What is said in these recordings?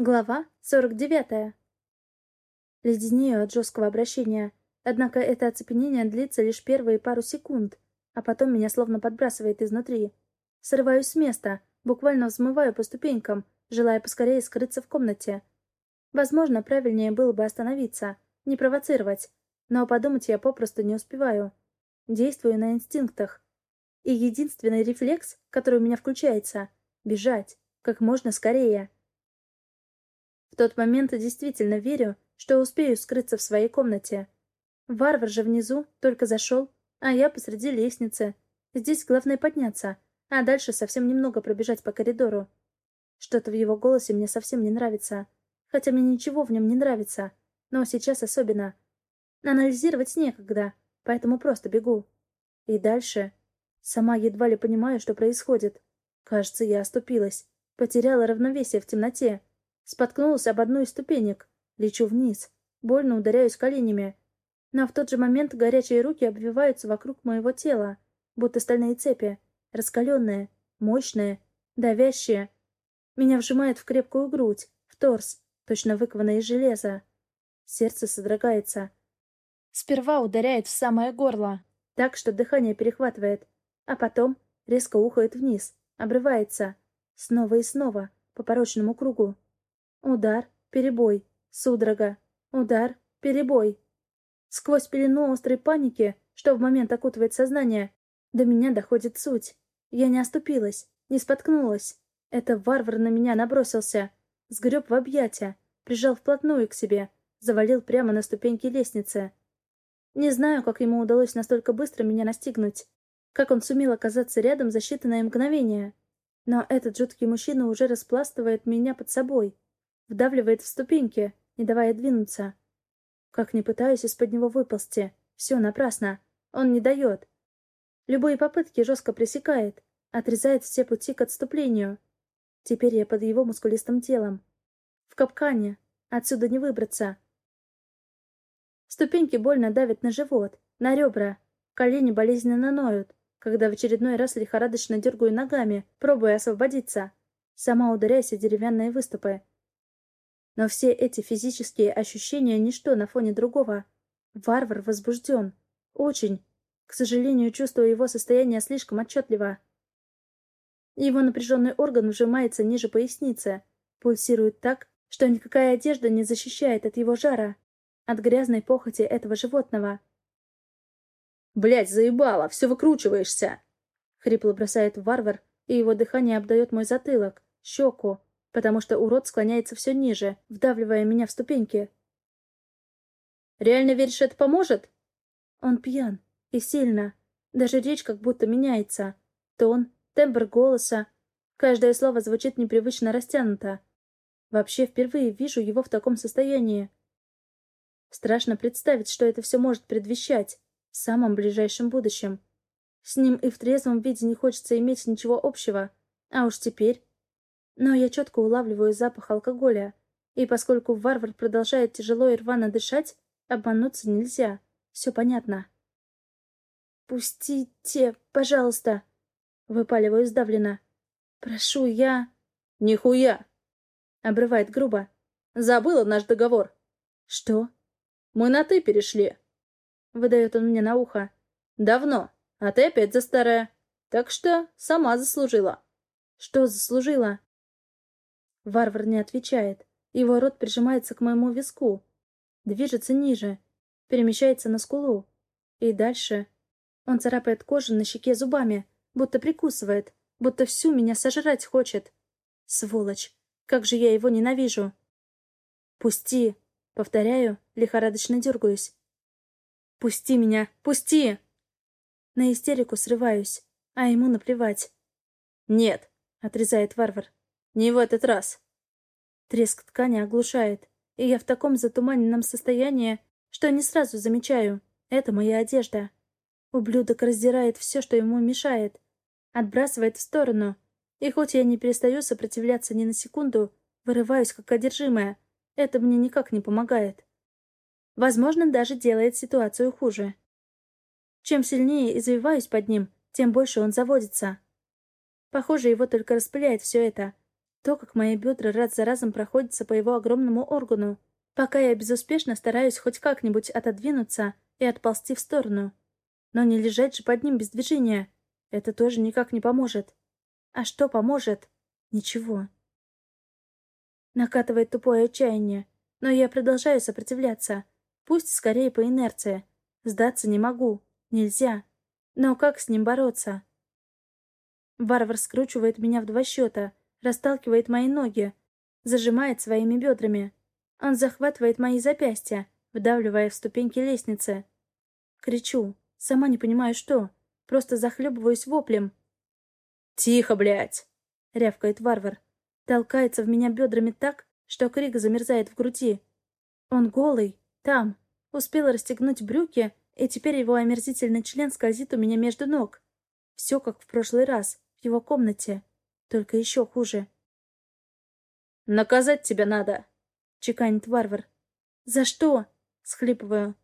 Глава 49. Леденею от жесткого обращения. Однако это оцепенение длится лишь первые пару секунд, а потом меня словно подбрасывает изнутри. Срываюсь с места, буквально взмываю по ступенькам, желая поскорее скрыться в комнате. Возможно, правильнее было бы остановиться, не провоцировать, но подумать я попросту не успеваю. Действую на инстинктах. И единственный рефлекс, который у меня включается — бежать, как можно скорее. Тот момент действительно верю, что успею скрыться в своей комнате. Варвар же внизу только зашел, а я посреди лестницы. Здесь главное подняться, а дальше совсем немного пробежать по коридору. Что-то в его голосе мне совсем не нравится. Хотя мне ничего в нем не нравится. Но сейчас особенно. Анализировать некогда, поэтому просто бегу. И дальше... Сама едва ли понимаю, что происходит. Кажется, я оступилась. Потеряла равновесие в темноте. Споткнулась об одну из ступенек. Лечу вниз. Больно ударяюсь коленями. Но в тот же момент горячие руки обвиваются вокруг моего тела, будто стальные цепи. Раскаленные, мощные, давящие. Меня вжимает в крепкую грудь, в торс, точно выкованное из железа. Сердце содрогается. Сперва ударяет в самое горло, так что дыхание перехватывает, а потом резко ухает вниз, обрывается. Снова и снова, по порочному кругу. Удар, перебой, судорога, удар, перебой. Сквозь пелену острой паники, что в момент окутывает сознание, до меня доходит суть. Я не оступилась, не споткнулась. Это варвар на меня набросился, сгреб в объятия, прижал вплотную к себе, завалил прямо на ступеньки лестницы. Не знаю, как ему удалось настолько быстро меня настигнуть, как он сумел оказаться рядом за считанные мгновения. Но этот жуткий мужчина уже распластывает меня под собой, Вдавливает в ступеньки, не давая двинуться. Как не пытаюсь из-под него выползти. Все напрасно. Он не дает. Любые попытки жестко пресекает. Отрезает все пути к отступлению. Теперь я под его мускулистым телом. В капкане. Отсюда не выбраться. Ступеньки больно давят на живот, на ребра. Колени болезненно ноют, когда в очередной раз лихорадочно дергаю ногами, пробуя освободиться. Сама ударяясь о деревянные выступы. Но все эти физические ощущения — ничто на фоне другого. Варвар возбужден. Очень. К сожалению, чувствую его состояние слишком отчетливо. Его напряженный орган вжимается ниже поясницы, пульсирует так, что никакая одежда не защищает от его жара, от грязной похоти этого животного. Блять, заебало, все выкручиваешься!» Хрипло бросает варвар, и его дыхание обдает мой затылок, щеку, потому что урод склоняется все ниже, вдавливая меня в ступеньки. «Реально веришь, это поможет?» Он пьян. И сильно. Даже речь как будто меняется. Тон, тембр голоса. Каждое слово звучит непривычно растянуто. Вообще впервые вижу его в таком состоянии. Страшно представить, что это все может предвещать в самом ближайшем будущем. С ним и в трезвом виде не хочется иметь ничего общего. А уж теперь но я четко улавливаю запах алкоголя, и поскольку варвар продолжает тяжело и рвано дышать, обмануться нельзя. Все понятно. «Пустите, пожалуйста!» — выпаливаю сдавленно. «Прошу, я...» «Нихуя!» — обрывает грубо. «Забыла наш договор». «Что?» «Мы на «ты» перешли», — выдает он мне на ухо. «Давно, а ты опять за старое. Так что сама заслужила». «Что заслужила?» Варвар не отвечает. Его рот прижимается к моему виску. Движется ниже. Перемещается на скулу. И дальше... Он царапает кожу на щеке зубами, будто прикусывает, будто всю меня сожрать хочет. Сволочь! Как же я его ненавижу! «Пусти!» — повторяю, лихорадочно дергаюсь. «Пусти меня! Пусти!» На истерику срываюсь, а ему наплевать. «Нет!» — отрезает варвар. Не в этот раз. Треск ткани оглушает, и я в таком затуманенном состоянии, что не сразу замечаю. Это моя одежда. Ублюдок раздирает все, что ему мешает. Отбрасывает в сторону. И хоть я не перестаю сопротивляться ни на секунду, вырываюсь как одержимая. Это мне никак не помогает. Возможно, даже делает ситуацию хуже. Чем сильнее извиваюсь под ним, тем больше он заводится. Похоже, его только распыляет все это. То, как мои бедра раз за разом проходятся по его огромному органу, пока я безуспешно стараюсь хоть как-нибудь отодвинуться и отползти в сторону. Но не лежать же под ним без движения. Это тоже никак не поможет. А что поможет? Ничего. Накатывает тупое отчаяние, но я продолжаю сопротивляться. Пусть скорее по инерции. Сдаться не могу. Нельзя. Но как с ним бороться? Варвар скручивает меня в два счета, расталкивает мои ноги, зажимает своими бедрами. Он захватывает мои запястья, вдавливая в ступеньки лестницы. Кричу, сама не понимаю что, просто захлебываюсь воплем. «Тихо, блядь!» — рявкает варвар. Толкается в меня бедрами так, что крик замерзает в груди. Он голый, там, успел расстегнуть брюки, и теперь его омерзительный член скользит у меня между ног. Все как в прошлый раз, в его комнате, только еще хуже. «Наказать тебя надо!» — чеканит варвар. «За что?» — схлипываю.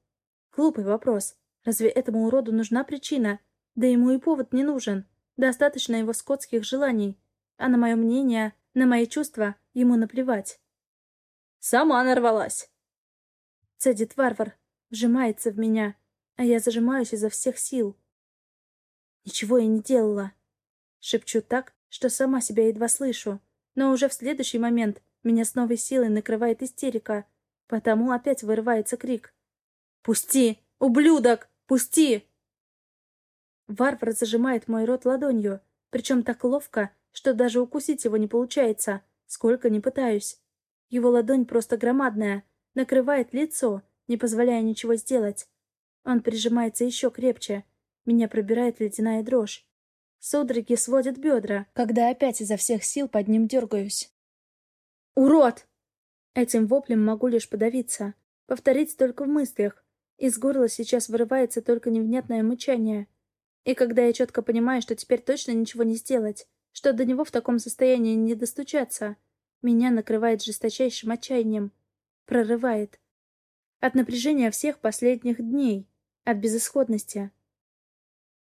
Глупый вопрос. Разве этому уроду нужна причина? Да ему и повод не нужен. Достаточно его скотских желаний. А на мое мнение, на мои чувства ему наплевать. «Сама нарвалась!» Цедит варвар, вжимается в меня, а я зажимаюсь изо всех сил. Ничего я не делала. Шепчу так, что сама себя едва слышу, но уже в следующий момент меня с новой силой накрывает истерика, потому опять вырывается крик. «Пусти! Ублюдок! Пусти!» Варвар зажимает мой рот ладонью, причем так ловко, что даже укусить его не получается, сколько ни пытаюсь. Его ладонь просто громадная, накрывает лицо, не позволяя ничего сделать. Он прижимается еще крепче. Меня пробирает ледяная дрожь. Судороги сводят бедра, когда опять изо всех сил под ним дергаюсь. «Урод!» Этим воплем могу лишь подавиться. Повторить только в мыслях. Из горла сейчас вырывается только невнятное мычание. И когда я четко понимаю, что теперь точно ничего не сделать, что до него в таком состоянии не достучаться, меня накрывает жесточайшим отчаянием. Прорывает. От напряжения всех последних дней. От безысходности.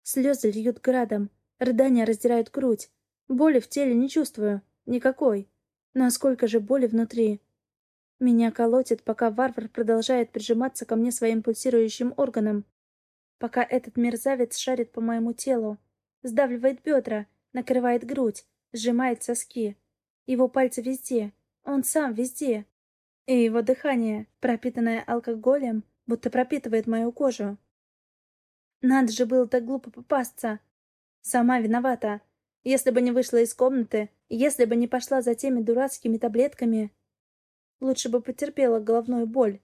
Слезы льют градом. Рыдания раздирают грудь. Боли в теле не чувствую. Никакой. Но сколько же боли внутри. Меня колотит, пока варвар продолжает прижиматься ко мне своим пульсирующим органом. Пока этот мерзавец шарит по моему телу. Сдавливает бедра, накрывает грудь, сжимает соски. Его пальцы везде. Он сам везде. И его дыхание, пропитанное алкоголем, будто пропитывает мою кожу. Надо же было так глупо попасться. Сама виновата. Если бы не вышла из комнаты, если бы не пошла за теми дурацкими таблетками, лучше бы потерпела головную боль.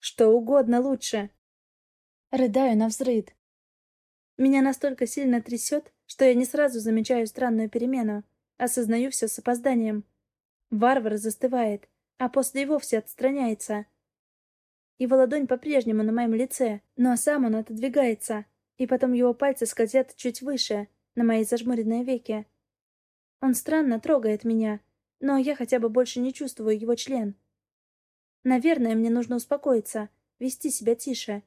Что угодно лучше. Рыдаю на взрыд. Меня настолько сильно трясет, что я не сразу замечаю странную перемену. Осознаю все с опозданием. Варвар застывает, а после и вовсе отстраняется. Его ладонь по-прежнему на моем лице, но сам он отодвигается, и потом его пальцы скользят чуть выше, на мои зажмуренные веки. Он странно трогает меня, но я хотя бы больше не чувствую его член. Наверное, мне нужно успокоиться, вести себя тише.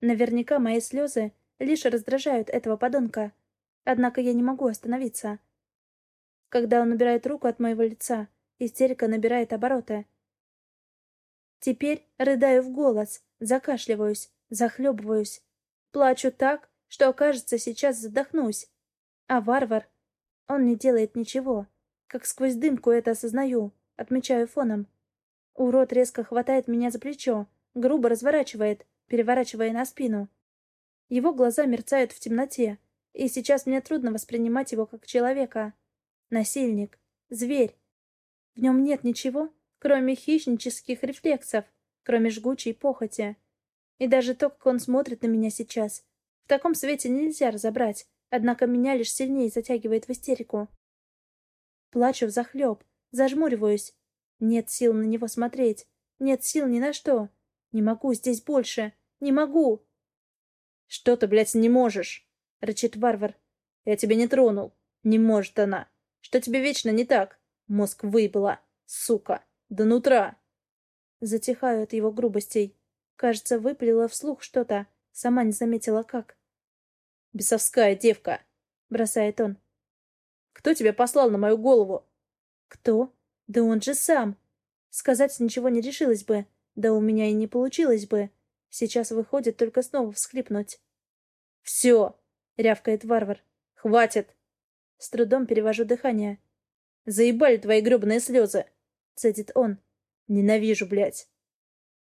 Наверняка мои слезы лишь раздражают этого подонка. Однако я не могу остановиться. Когда он убирает руку от моего лица, истерика набирает обороты. Теперь рыдаю в голос, закашливаюсь, захлебываюсь. Плачу так, что, кажется, сейчас задохнусь. А варвар, он не делает ничего. Как сквозь дымку это осознаю, отмечаю фоном. Урод резко хватает меня за плечо, грубо разворачивает, переворачивая на спину. Его глаза мерцают в темноте, и сейчас мне трудно воспринимать его как человека. Насильник, зверь. В нем нет ничего, кроме хищнических рефлексов, кроме жгучей похоти. И даже то, как он смотрит на меня сейчас, в таком свете нельзя разобрать, однако меня лишь сильнее затягивает в истерику. Плачу взахлеб, зажмуриваюсь. Нет сил на него смотреть, нет сил ни на что. Не могу здесь больше, не могу. «Что ты, блядь, не можешь?» — рычит варвар. «Я тебя не тронул. Не может она. Что тебе вечно не так? Мозг выебала. Сука. До нутра». Затихаю от его грубостей. Кажется, выпалила вслух что-то, Сама не заметила, как. «Бесовская девка!» — бросает он. «Кто тебя послал на мою голову?» Кто? Да он же сам. Сказать ничего не решилась бы. Да у меня и не получилось бы. Сейчас выходит только снова всхлипнуть. «Все!» — рявкает варвар. «Хватит!» С трудом перевожу дыхание. «Заебали твои гребаные слезы!» — цедит он. «Ненавижу, блядь!»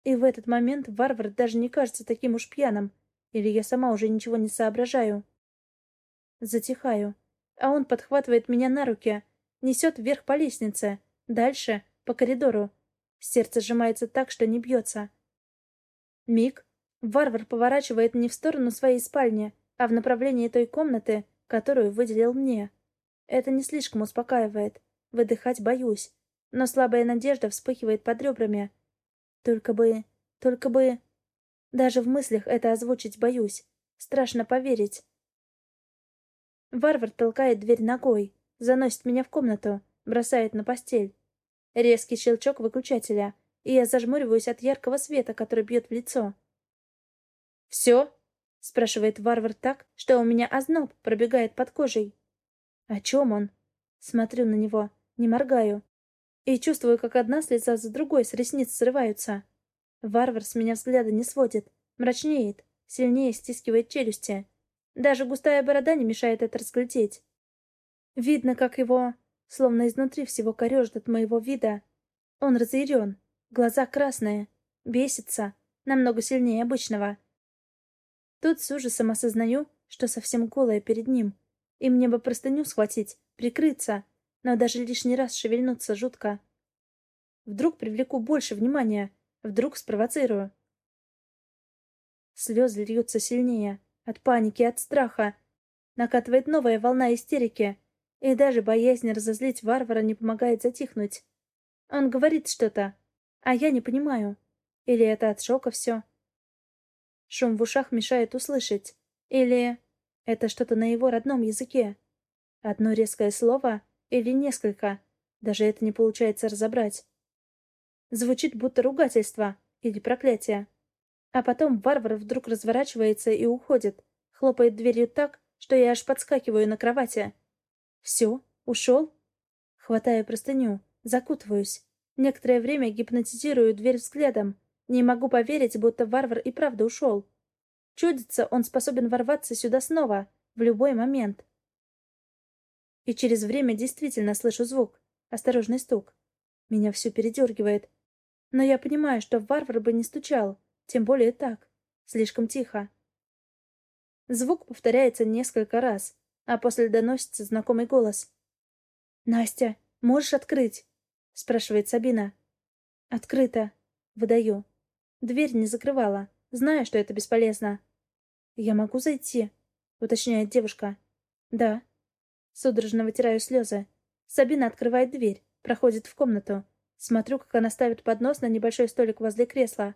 И в этот момент варвар даже не кажется таким уж пьяным. Или я сама уже ничего не соображаю. Затихаю. А он подхватывает меня на руки, несет вверх по лестнице, дальше — по коридору. Сердце сжимается так, что не бьется. Миг. Варвар поворачивает не в сторону своей спальни, а в направлении той комнаты, которую выделил мне. Это не слишком успокаивает. Выдыхать боюсь. Но слабая надежда вспыхивает под ребрами. Только бы... Только бы... Даже в мыслях это озвучить боюсь. Страшно поверить. Варвар толкает дверь ногой, заносит меня в комнату, бросает на постель. Резкий щелчок выключателя, и я зажмуриваюсь от яркого света, который бьет в лицо. «Все?» — спрашивает варвар так, что у меня озноб пробегает под кожей. «О чем он?» Смотрю на него, не моргаю. И чувствую, как одна слеза за другой с ресниц срываются. Варвар с меня взгляда не сводит, мрачнеет, сильнее стискивает челюсти. Даже густая борода не мешает это разглядеть. Видно, как его, словно изнутри всего корежит от моего вида. Он разъярен, глаза красные, бесится, намного сильнее обычного. Тут с ужасом осознаю, что совсем голая перед ним, и мне бы простыню схватить, прикрыться, но даже лишний раз шевельнуться жутко. Вдруг привлеку больше внимания, вдруг спровоцирую. Слезы льются сильнее, от паники, от страха. Накатывает новая волна истерики, и даже боязнь разозлить варвара не помогает затихнуть. Он говорит что-то, а я не понимаю. Или это от шока все? Шум в ушах мешает услышать. Или это что-то на его родном языке? Одно резкое слово или несколько? Даже это не получается разобрать. Звучит будто ругательство или проклятие. А потом варвар вдруг разворачивается и уходит, хлопает дверью так, что я аж подскакиваю на кровати. Все, ушел? Хватаю простыню, закутываюсь. Некоторое время гипнотизирую дверь взглядом. Не могу поверить, будто варвар и правда ушел. Чудится, он способен ворваться сюда снова, в любой момент. И через время действительно слышу звук. Осторожный стук. Меня все передергивает. Но я понимаю, что варвар бы не стучал. Тем более так. Слишком тихо. Звук повторяется несколько раз, а после доносится знакомый голос. «Настя, можешь открыть?» — спрашивает Сабина. «Открыто». Выдаю. Дверь не закрывала, зная, что это бесполезно. «Я могу зайти?» — уточняет девушка. «Да». Судорожно вытираю слезы. Сабина открывает дверь, проходит в комнату. Смотрю, как она ставит поднос на небольшой столик возле кресла.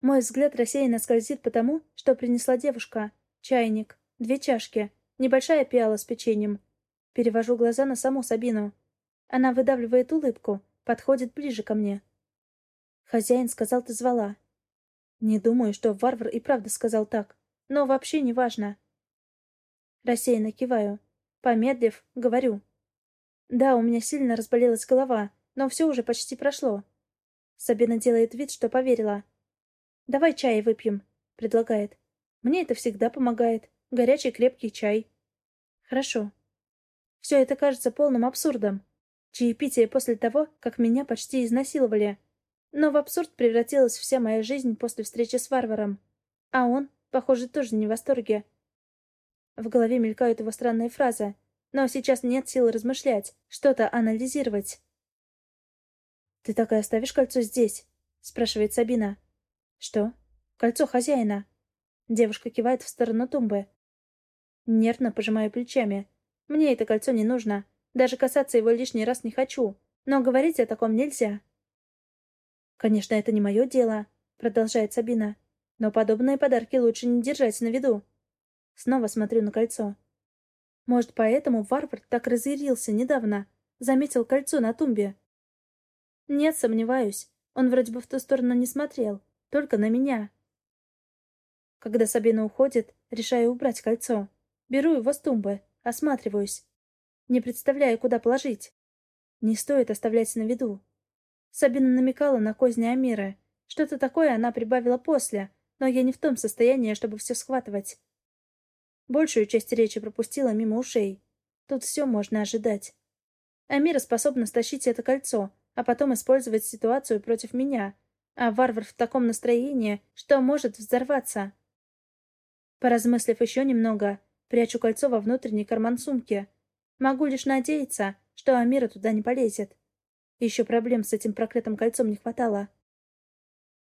Мой взгляд рассеянно скользит по тому, что принесла девушка. Чайник, две чашки, небольшая пиала с печеньем. Перевожу глаза на саму Сабину. Она выдавливает улыбку, подходит ближе ко мне. «Хозяин сказал, ты звала». Не думаю, что варвар и правда сказал так, но вообще не важно. Рассеянно киваю. Помедлив, говорю. Да, у меня сильно разболелась голова, но все уже почти прошло. Сабина делает вид, что поверила. «Давай чай выпьем», — предлагает. «Мне это всегда помогает. Горячий крепкий чай». «Хорошо». Все это кажется полным абсурдом. Чаепитие после того, как меня почти изнасиловали. Но в абсурд превратилась вся моя жизнь после встречи с варваром. А он, похоже, тоже не в восторге. В голове мелькают его странные фразы, но сейчас нет сил размышлять, что-то анализировать. «Ты так и оставишь кольцо здесь?» — спрашивает Сабина. «Что? Кольцо хозяина?» Девушка кивает в сторону тумбы. Нервно пожимаю плечами. Мне это кольцо не нужно. Даже касаться его лишний раз не хочу. Но говорить о таком нельзя. «Конечно, это не мое дело», — продолжает Сабина. «Но подобные подарки лучше не держать на виду». Снова смотрю на кольцо. Может, поэтому варвар так разъярился недавно. Заметил кольцо на тумбе. Нет, сомневаюсь. Он вроде бы в ту сторону не смотрел. Только на меня. Когда Сабина уходит, решаю убрать кольцо. Беру его с тумбы, осматриваюсь. Не представляю, куда положить. Не стоит оставлять на виду. Сабина намекала на козни Амиры. Что-то такое она прибавила после, но я не в том состоянии, чтобы все схватывать. Большую часть речи пропустила мимо ушей. Тут все можно ожидать. Амира способна стащить это кольцо, а потом использовать ситуацию против меня, а варвар в таком настроении, что может взорваться. Поразмыслив еще немного, прячу кольцо во внутренний карман сумки. Могу лишь надеяться, что Амира туда не полезет. Еще проблем с этим проклятым кольцом не хватало.